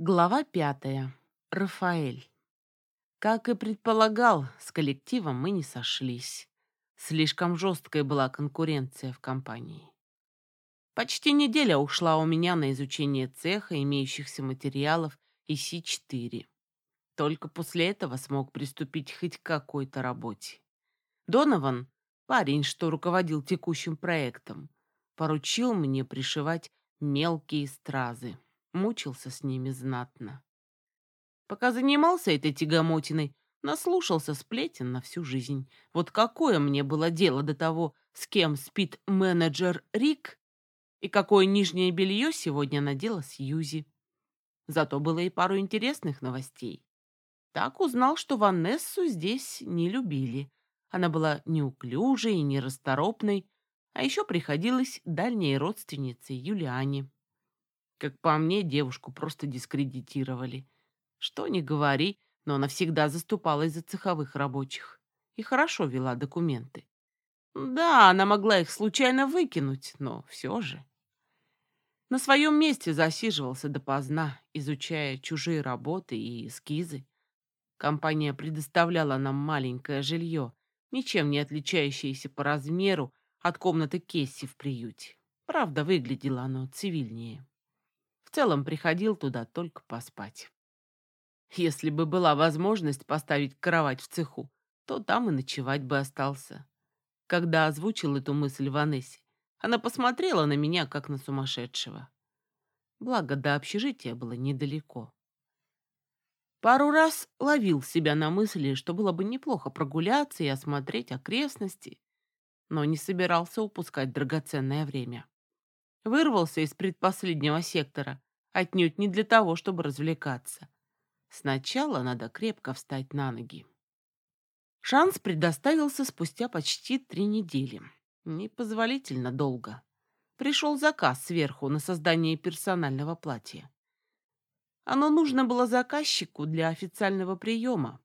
Глава пятая. Рафаэль. Как и предполагал, с коллективом мы не сошлись. Слишком жесткая была конкуренция в компании. Почти неделя ушла у меня на изучение цеха, имеющихся материалов и Си-4. Только после этого смог приступить хоть к какой-то работе. Донован, парень, что руководил текущим проектом, поручил мне пришивать мелкие стразы мучился с ними знатно. Пока занимался этой тягомотиной, наслушался сплетен на всю жизнь. Вот какое мне было дело до того, с кем спит менеджер Рик и какое нижнее белье сегодня надела Сьюзи. Зато было и пару интересных новостей. Так узнал, что Ванессу здесь не любили. Она была неуклюжей и нерасторопной, а еще приходилась дальней родственницей Юлиане. Как по мне, девушку просто дискредитировали. Что ни говори, но она всегда заступалась за цеховых рабочих и хорошо вела документы. Да, она могла их случайно выкинуть, но все же. На своем месте засиживался допоздна, изучая чужие работы и эскизы. Компания предоставляла нам маленькое жилье, ничем не отличающееся по размеру от комнаты Кесси в приюте. Правда, выглядело оно цивильнее. В целом приходил туда только поспать. Если бы была возможность поставить кровать в цеху, то там и ночевать бы остался. Когда озвучил эту мысль Ванессе, она посмотрела на меня, как на сумасшедшего. Благо, до общежития было недалеко. Пару раз ловил себя на мысли, что было бы неплохо прогуляться и осмотреть окрестности, но не собирался упускать драгоценное время вырвался из предпоследнего сектора, отнюдь не для того, чтобы развлекаться. Сначала надо крепко встать на ноги. Шанс предоставился спустя почти три недели. Непозволительно долго. Пришел заказ сверху на создание персонального платья. Оно нужно было заказчику для официального приема.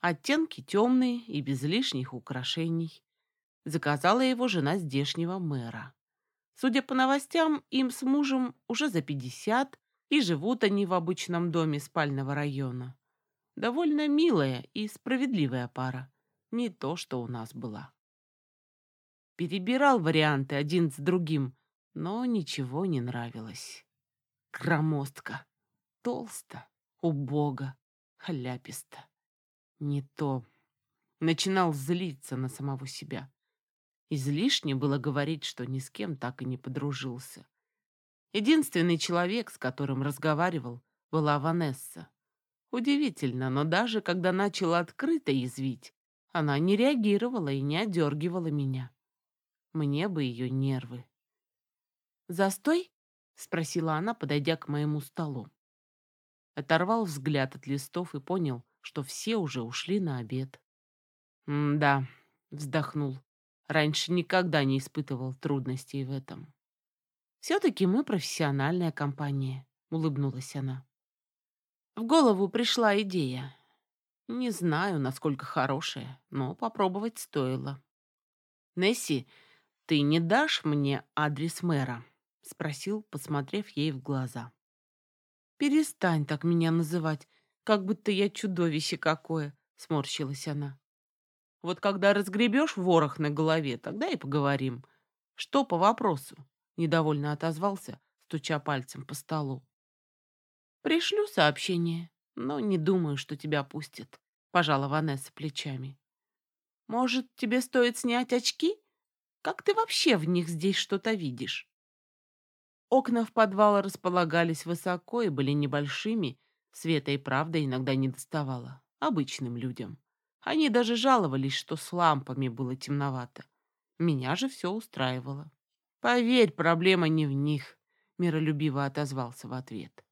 Оттенки темные и без лишних украшений. Заказала его жена здешнего мэра. Судя по новостям, им с мужем уже за 50, и живут они в обычном доме спального района. Довольно милая и справедливая пара. Не то, что у нас была. Перебирал варианты один с другим, но ничего не нравилось. Громоздко, толсто, убого, хляписто. Не то. Начинал злиться на самого себя. Излишне было говорить, что ни с кем так и не подружился. Единственный человек, с которым разговаривал, была Ванесса. Удивительно, но даже когда начала открыто язвить, она не реагировала и не одергивала меня. Мне бы ее нервы. «Застой?» — спросила она, подойдя к моему столу. Оторвал взгляд от листов и понял, что все уже ушли на обед. «Да», — вздохнул. Раньше никогда не испытывал трудностей в этом. «Все-таки мы профессиональная компания», — улыбнулась она. В голову пришла идея. Не знаю, насколько хорошая, но попробовать стоило. «Несси, ты не дашь мне адрес мэра?» — спросил, посмотрев ей в глаза. «Перестань так меня называть, как будто я чудовище какое», — сморщилась она. Вот когда разгребешь ворох на голове, тогда и поговорим. Что по вопросу? Недовольно отозвался, стуча пальцем по столу. Пришлю сообщение, но не думаю, что тебя пустят. Пожала Ванесса плечами. Может, тебе стоит снять очки? Как ты вообще в них здесь что-то видишь? Окна в подвал располагались высоко и были небольшими, света и правда иногда не доставало обычным людям. Они даже жаловались, что с лампами было темновато. Меня же все устраивало. «Поверь, проблема не в них», — миролюбиво отозвался в ответ.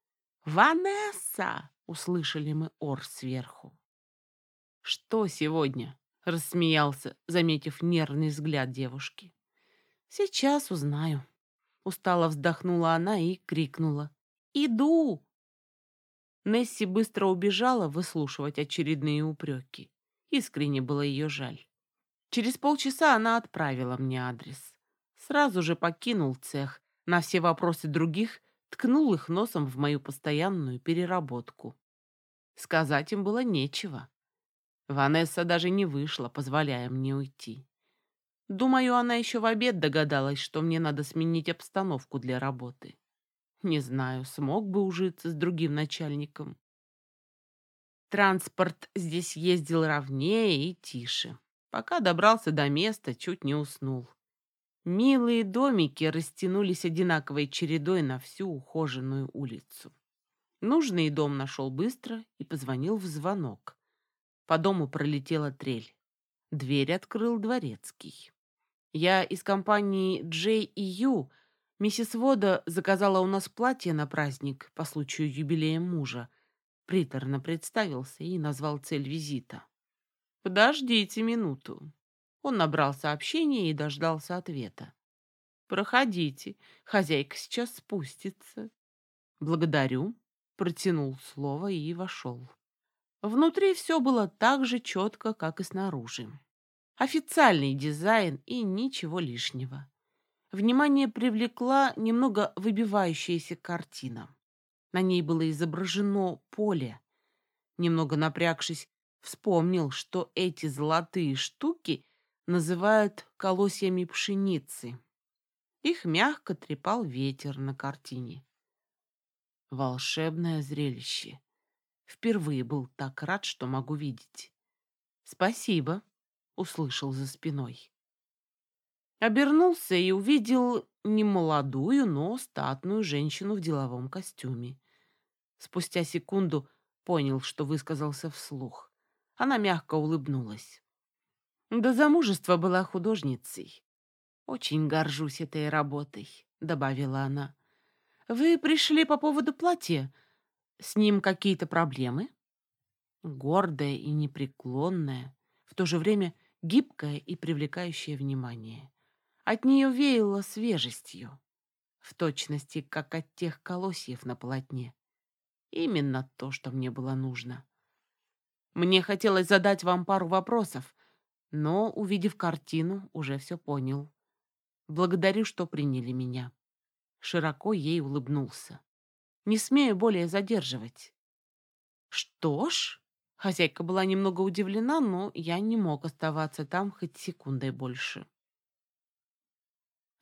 «Ванесса!» — услышали мы ор сверху. «Что сегодня?» — рассмеялся, заметив нервный взгляд девушки. «Сейчас узнаю». Устало вздохнула она и крикнула. «Иду!» Несси быстро убежала выслушивать очередные упреки. Искренне было ее жаль. Через полчаса она отправила мне адрес. Сразу же покинул цех. На все вопросы других ткнул их носом в мою постоянную переработку. Сказать им было нечего. Ванесса даже не вышла, позволяя мне уйти. Думаю, она еще в обед догадалась, что мне надо сменить обстановку для работы. Не знаю, смог бы ужиться с другим начальником. Транспорт здесь ездил ровнее и тише. Пока добрался до места, чуть не уснул. Милые домики растянулись одинаковой чередой на всю ухоженную улицу. Нужный дом нашел быстро и позвонил в звонок. По дому пролетела трель. Дверь открыл дворецкий. Я из компании J и U. Миссис Вода заказала у нас платье на праздник по случаю юбилея мужа. Приторно представился и назвал цель визита. «Подождите минуту». Он набрал сообщение и дождался ответа. «Проходите, хозяйка сейчас спустится». «Благодарю», протянул слово и вошел. Внутри все было так же четко, как и снаружи. Официальный дизайн и ничего лишнего. Внимание привлекла немного выбивающаяся картина. На ней было изображено поле. Немного напрягшись, вспомнил, что эти золотые штуки называют колосьями пшеницы. Их мягко трепал ветер на картине. Волшебное зрелище. Впервые был так рад, что могу видеть. «Спасибо», — услышал за спиной. Обернулся и увидел не молодую, но статную женщину в деловом костюме. Спустя секунду понял, что высказался вслух. Она мягко улыбнулась. До замужества была художницей. «Очень горжусь этой работой», — добавила она. «Вы пришли по поводу платья? С ним какие-то проблемы?» Гордая и непреклонная, в то же время гибкая и привлекающая внимание. От нее веяло свежестью, в точности, как от тех колосьев на полотне. Именно то, что мне было нужно. Мне хотелось задать вам пару вопросов, но, увидев картину, уже все понял. Благодарю, что приняли меня. Широко ей улыбнулся. Не смею более задерживать. Что ж, хозяйка была немного удивлена, но я не мог оставаться там хоть секундой больше.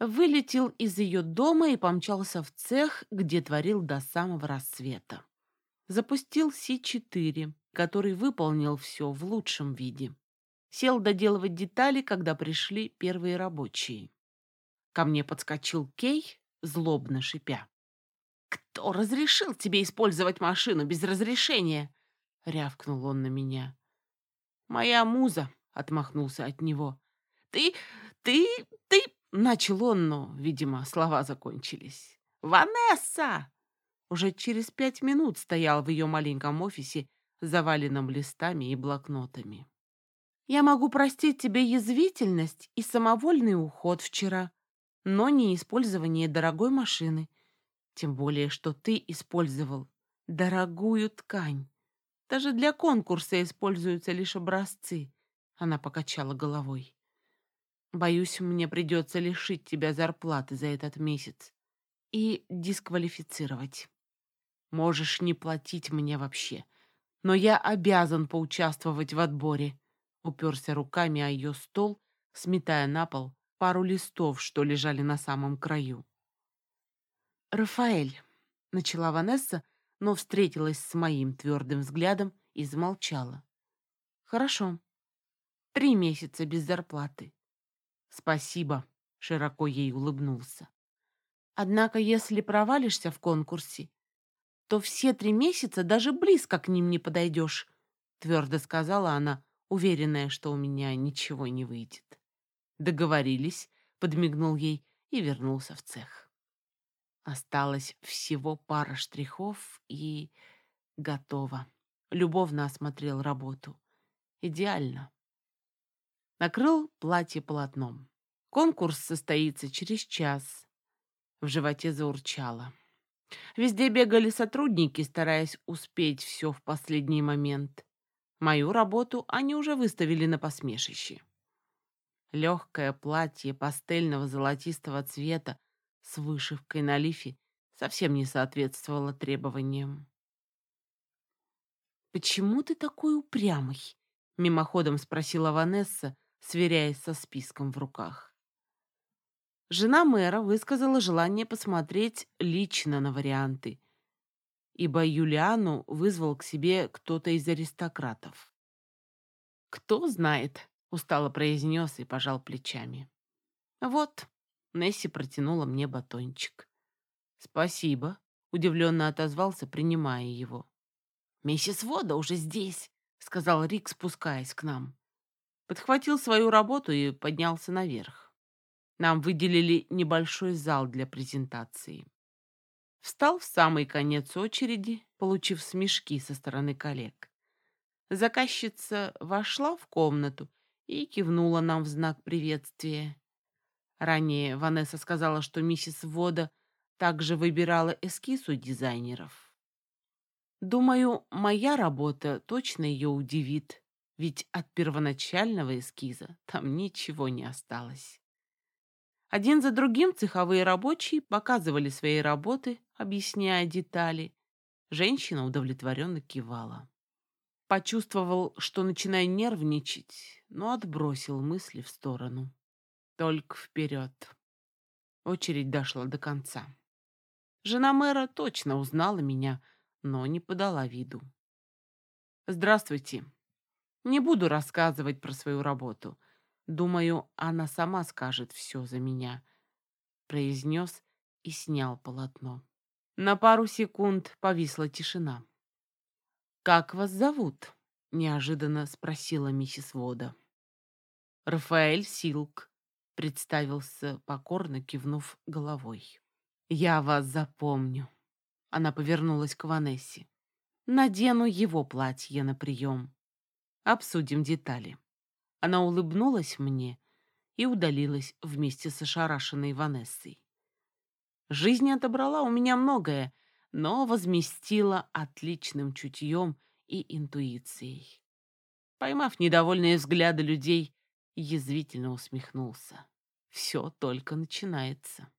Вылетел из ее дома и помчался в цех, где творил до самого рассвета запустил Си-4, который выполнил все в лучшем виде. Сел доделывать детали, когда пришли первые рабочие. Ко мне подскочил Кей, злобно шипя. «Кто разрешил тебе использовать машину без разрешения?» — рявкнул он на меня. «Моя муза», — отмахнулся от него. «Ты, ты, ты...» — начал он, но, видимо, слова закончились. «Ванесса!» Уже через пять минут стоял в ее маленьком офисе, заваленном листами и блокнотами. «Я могу простить тебе язвительность и самовольный уход вчера, но не использование дорогой машины. Тем более, что ты использовал дорогую ткань. Даже для конкурса используются лишь образцы», — она покачала головой. «Боюсь, мне придется лишить тебя зарплаты за этот месяц и дисквалифицировать». Можешь не платить мне вообще. Но я обязан поучаствовать в отборе. Уперся руками о ее стол, сметая на пол пару листов, что лежали на самом краю. «Рафаэль», — начала Ванесса, но встретилась с моим твердым взглядом и замолчала. «Хорошо. Три месяца без зарплаты». «Спасибо», — широко ей улыбнулся. «Однако, если провалишься в конкурсе, то все три месяца даже близко к ним не подойдешь», — твердо сказала она, уверенная, что у меня ничего не выйдет. «Договорились», — подмигнул ей и вернулся в цех. Осталось всего пара штрихов и... готово. Любовно осмотрел работу. Идеально. Накрыл платье полотном. Конкурс состоится через час. В животе заурчало. Везде бегали сотрудники, стараясь успеть все в последний момент. Мою работу они уже выставили на посмешище. Легкое платье пастельного золотистого цвета с вышивкой на лифе совсем не соответствовало требованиям. «Почему ты такой упрямый?» — мимоходом спросила Ванесса, сверяясь со списком в руках. Жена мэра высказала желание посмотреть лично на варианты, ибо Юлиану вызвал к себе кто-то из аристократов. «Кто знает», — устало произнес и пожал плечами. «Вот», — Несси протянула мне батончик. «Спасибо», — удивленно отозвался, принимая его. «Миссис Вода уже здесь», — сказал Рик, спускаясь к нам. Подхватил свою работу и поднялся наверх. Нам выделили небольшой зал для презентации. Встал в самый конец очереди, получив смешки со стороны коллег. Заказчица вошла в комнату и кивнула нам в знак приветствия. Ранее Ванесса сказала, что миссис Вода также выбирала эскиз у дизайнеров. Думаю, моя работа точно ее удивит, ведь от первоначального эскиза там ничего не осталось. Один за другим цеховые рабочие показывали свои работы, объясняя детали. Женщина удовлетворенно кивала. Почувствовал, что начинаю нервничать, но отбросил мысли в сторону. Только вперед. Очередь дошла до конца. Жена мэра точно узнала меня, но не подала виду. «Здравствуйте. Не буду рассказывать про свою работу. Думаю, она сама скажет все за меня», — произнес и снял полотно. На пару секунд повисла тишина. «Как вас зовут?» — неожиданно спросила миссис Вода. «Рафаэль Силк», — представился, покорно кивнув головой. «Я вас запомню». Она повернулась к Ванессе. «Надену его платье на прием. Обсудим детали». Она улыбнулась мне и удалилась вместе с ошарашенной Ванессой. Жизнь отобрала у меня многое, но возместила отличным чутьем и интуицией. Поймав недовольные взгляды людей, язвительно усмехнулся. Все только начинается.